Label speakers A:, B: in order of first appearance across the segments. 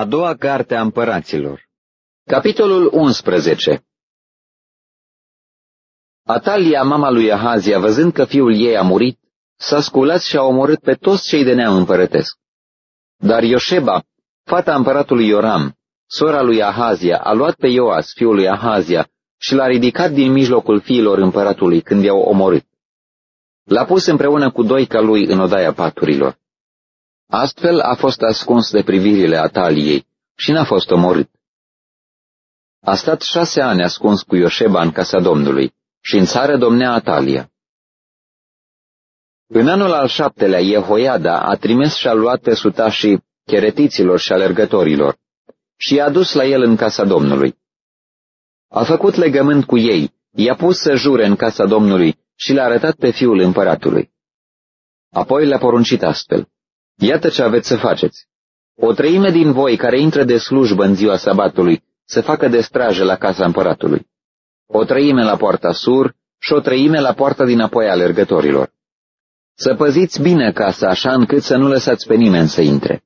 A: A doua carte a împăraților
B: Capitolul 11 Atalia, mama lui Ahazia, văzând că fiul ei a murit, s-a sculat și a omorât pe toți cei de neam împărătesc. Dar Ioșeba, fata împăratului Ioram, sora lui Ahazia, a luat pe Ioas, fiul lui Ahazia, și l-a ridicat din mijlocul fiilor împăratului când i-au omorât. L-a pus împreună cu doi ca lui în odaia paturilor. Astfel a fost ascuns de privirile Ataliei și n-a fost omorât. A stat șase ani ascuns cu Ioșeba în casa Domnului și în țară domnea Atalia. În anul al șaptelea, Jehoiada a trimis și a luat pe sutașii cheretiților și alergătorilor și i-a dus la el în casa Domnului. A făcut legământ cu ei, i-a pus să jure în casa Domnului și l-a arătat pe fiul împăratului. Apoi le-a poruncit astfel. Iată ce aveți să faceți. O treime din voi care intră de slujbă în ziua sabatului să facă de strajă la casa împăratului. O treime la poarta sur și o treime la poarta dinapoi a alergătorilor. Să păziți bine casa așa încât să nu lăsați pe nimeni să intre.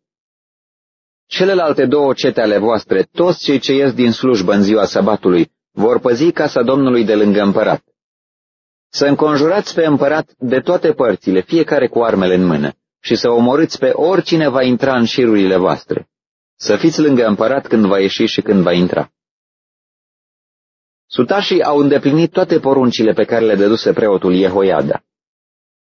B: Celelalte două cete ale voastre, toți cei ce ies din slujbă în ziua sabatului, vor păzi casa Domnului de lângă împărat. Să înconjurați pe împărat de toate părțile, fiecare cu armele în mână, și să omorâți pe oricine va intra în șirurile voastre. Să fiți lângă împărat când va ieși și când va intra. Sutașii au îndeplinit toate poruncile pe care le dăduse preotul Jehoiada.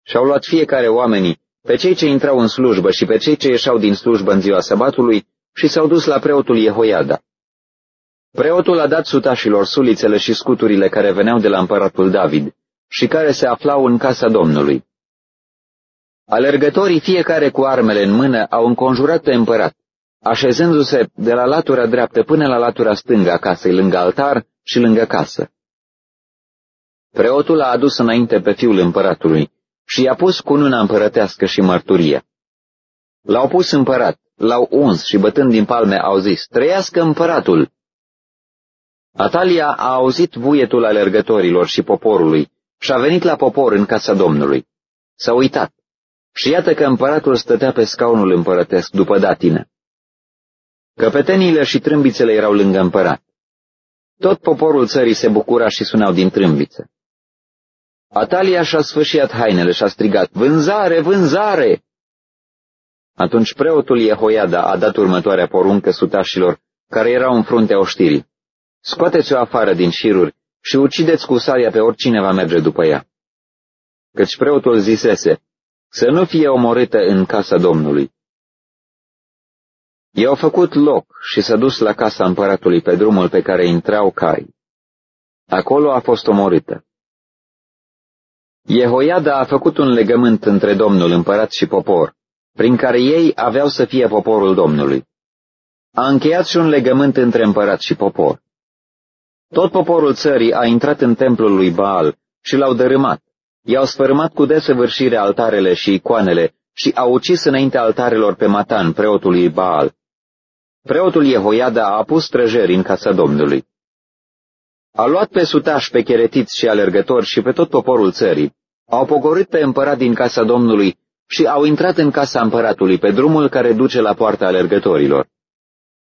B: Și-au luat fiecare oamenii, pe cei ce intrau în slujbă și pe cei ce ieșeau din slujbă în ziua sabatului, și s-au dus la preotul Jehoiada. Preotul a dat sutașilor sulițele și scuturile care veneau de la împăratul David și care se aflau în casa Domnului. Alergătorii fiecare cu armele în mână au înconjurat pe împărat, așezându-se de la latura dreaptă până la latura stângă a casei, lângă altar și lângă casă. Preotul a adus înainte pe fiul împăratului și i-a pus cununa împărătească și mărturia. L-au pus împărat, l-au uns și bătând din palme au zis, Trăiască împăratul! Atalia a auzit vuietul alergătorilor și poporului și a venit la popor în casa Domnului. S-a uitat și iată că împăratul stătea pe scaunul împărătesc după datină. Căpeteniile și trâmbițele erau lângă împărat. Tot poporul țării se bucura și sunau din trâmbiță. Atalia și-a sfâșiat hainele și a strigat, Vânzare, vânzare! Atunci preotul Jehoiada a dat următoarea poruncă sutașilor care erau în fruntea oștirii. Scoateți-o afară din șiruri și ucideți cu salia pe oricine va merge după ea. Căci preotul zisese, să nu fie omorâtă în casa Domnului. I-au făcut loc și s-a dus la casa împăratului pe drumul pe care intrau cai. Acolo a fost omorâtă. Jehoiada a făcut un legământ între Domnul împărat și popor, prin care ei aveau să fie poporul Domnului. A încheiat și un legământ între împărat și popor. Tot poporul țării a intrat în templul lui Baal și l-au dărâmat. I-au sfărâmat cu desăvârșire altarele și icoanele și au ucis înainte altarelor pe Matan, preotul lui Baal. Preotul Jehoiada a pus străjeri în casa Domnului. A luat pe sutași, pe cheretiți și alergători și pe tot poporul țării. Au pogorât pe împărat din casa Domnului și au intrat în casa împăratului pe drumul care duce la poarta alergătorilor.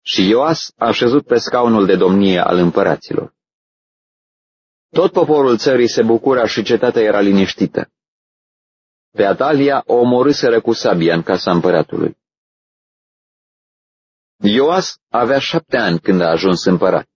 B: Și Ioas a șezut pe scaunul de domnie al împăraților. Tot poporul țării se bucura și cetatea era liniștită. Pe Atalia o omorâseră cu sabia în casa împăratului. Ioas avea șapte ani când a ajuns împărat.